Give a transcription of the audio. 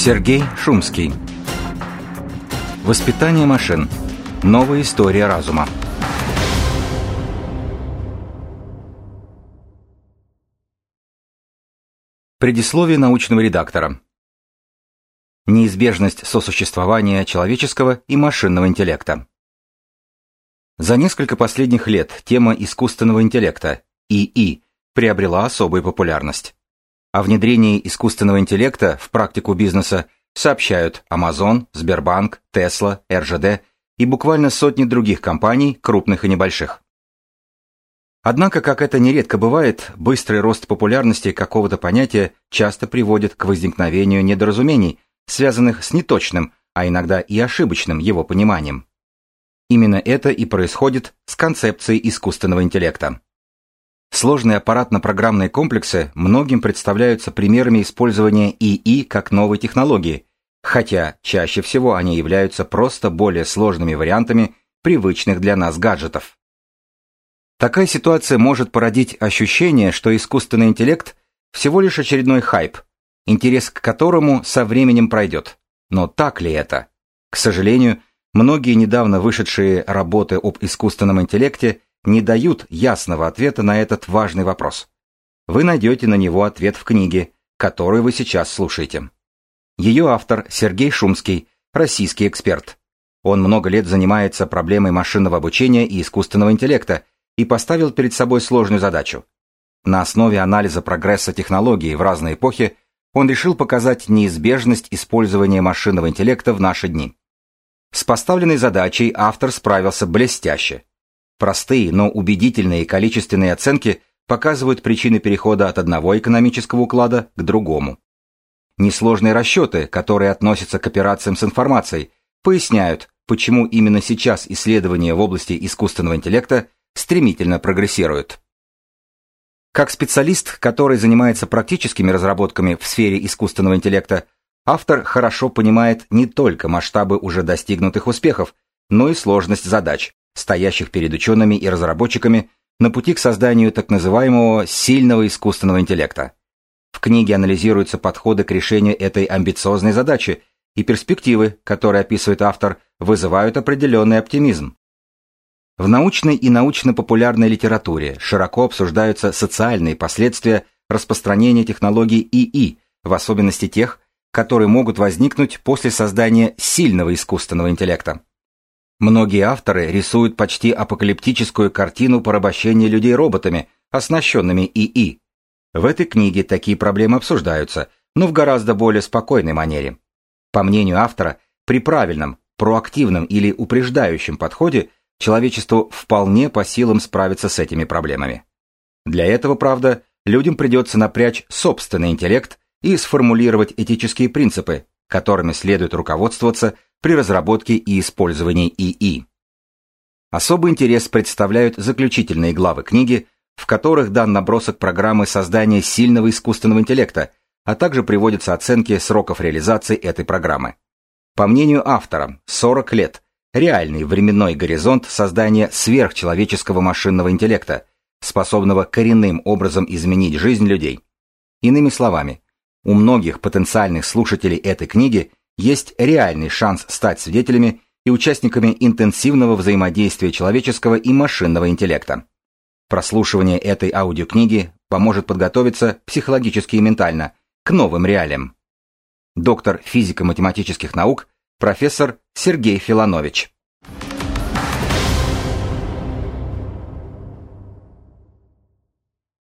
Сергей Шумский Воспитание машин. Новая история разума. Предисловие научного редактора. Неизбежность сосуществования человеческого и машинного интеллекта. За несколько последних лет тема искусственного интеллекта, ИИ, приобрела особую популярность. О внедрении искусственного интеллекта в практику бизнеса сообщают Amazon, Сбербанк, Tesla, РЖД и буквально сотни других компаний, крупных и небольших. Однако, как это нередко бывает, быстрый рост популярности какого-то понятия часто приводит к возникновению недоразумений, связанных с неточным, а иногда и ошибочным его пониманием. Именно это и происходит с концепцией искусственного интеллекта. Сложные аппаратно-программные комплексы многим представляются примерами использования ИИ как новой технологии, хотя чаще всего они являются просто более сложными вариантами привычных для нас гаджетов. Такая ситуация может породить ощущение, что искусственный интеллект всего лишь очередной хайп, интерес к которому со временем пройдет. Но так ли это? К сожалению, многие недавно вышедшие работы об искусственном интеллекте не дают ясного ответа на этот важный вопрос. Вы найдете на него ответ в книге, которую вы сейчас слушаете. Ее автор Сергей Шумский, российский эксперт. Он много лет занимается проблемой машинного обучения и искусственного интеллекта и поставил перед собой сложную задачу. На основе анализа прогресса технологий в разные эпохи он решил показать неизбежность использования машинного интеллекта в наши дни. С поставленной задачей автор справился блестяще. Простые, но убедительные количественные оценки показывают причины перехода от одного экономического уклада к другому. Несложные расчеты, которые относятся к операциям с информацией, поясняют, почему именно сейчас исследования в области искусственного интеллекта стремительно прогрессируют. Как специалист, который занимается практическими разработками в сфере искусственного интеллекта, автор хорошо понимает не только масштабы уже достигнутых успехов, но и сложность задач, стоящих перед учеными и разработчиками на пути к созданию так называемого сильного искусственного интеллекта. В книге анализируются подходы к решению этой амбициозной задачи, и перспективы, которые описывает автор, вызывают определенный оптимизм. В научной и научно-популярной литературе широко обсуждаются социальные последствия распространения технологий ИИ, в особенности тех, которые могут возникнуть после создания сильного искусственного интеллекта. Многие авторы рисуют почти апокалиптическую картину порабощения людей роботами, оснащенными ИИ. В этой книге такие проблемы обсуждаются, но в гораздо более спокойной манере. По мнению автора, при правильном, проактивном или упреждающем подходе человечеству вполне по силам справиться с этими проблемами. Для этого, правда, людям придется напрячь собственный интеллект и сформулировать этические принципы, которыми следует руководствоваться при разработке и использовании ИИ. Особый интерес представляют заключительные главы книги, в которых дан набросок программы создания сильного искусственного интеллекта, а также приводятся оценки сроков реализации этой программы. По мнению автора, 40 лет – реальный временной горизонт создания сверхчеловеческого машинного интеллекта, способного коренным образом изменить жизнь людей. Иными словами, у многих потенциальных слушателей этой книги есть реальный шанс стать свидетелями и участниками интенсивного взаимодействия человеческого и машинного интеллекта. Прослушивание этой аудиокниги поможет подготовиться психологически и ментально к новым реалиям. Доктор физико-математических наук – профессор Сергей Филанович.